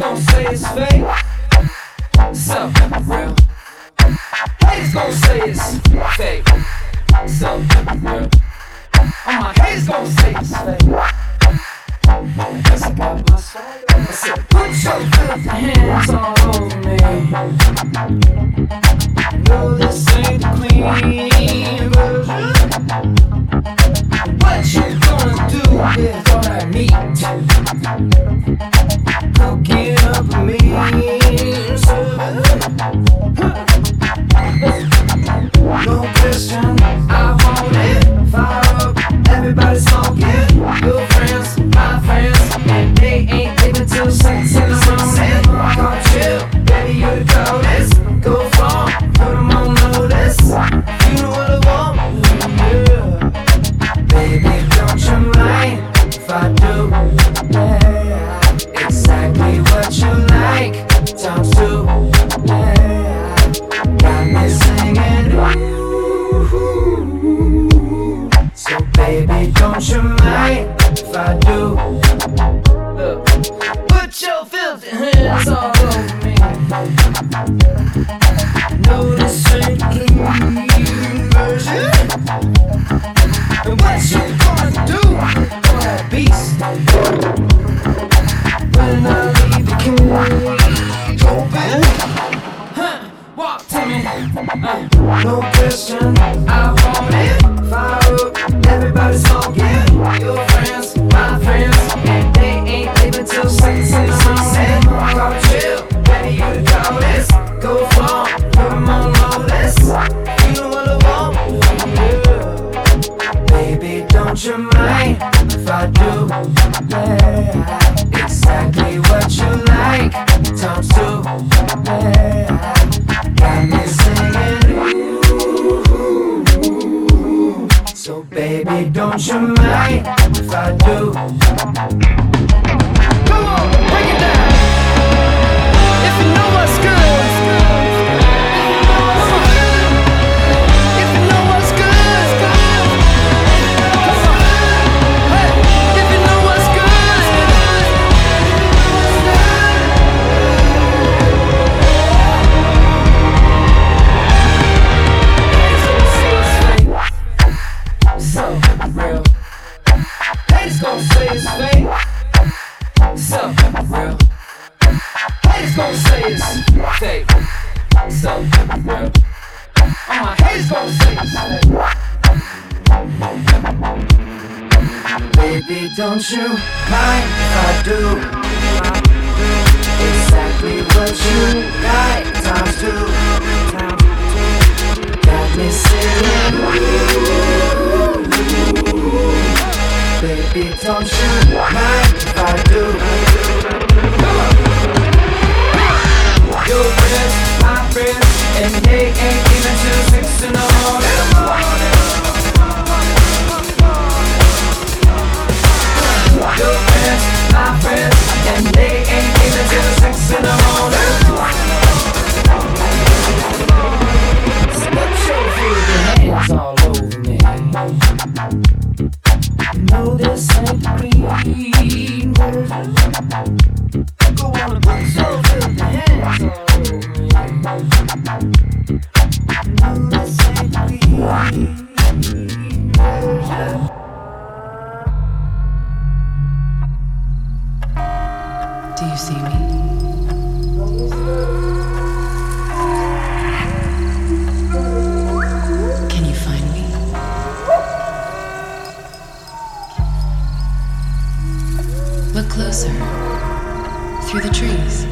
gon' say it's fake. Something real. Haters gon' say it's fake. Something real. Oh my haters gon' say it's fake. Cause I got my soul. I said, put your filthy hands all over me. No, this ain't the clean version. What you gonna do with all that meat? Tell me. Uh. No question, I want it. Baby, don't you mind if I do? Come on! gonna. Baby, don't you mind I do exactly what you like times two? Got me baby, don't you? No, this ain't green. Go on and put No, this ain't green. Do you see me? through the trees.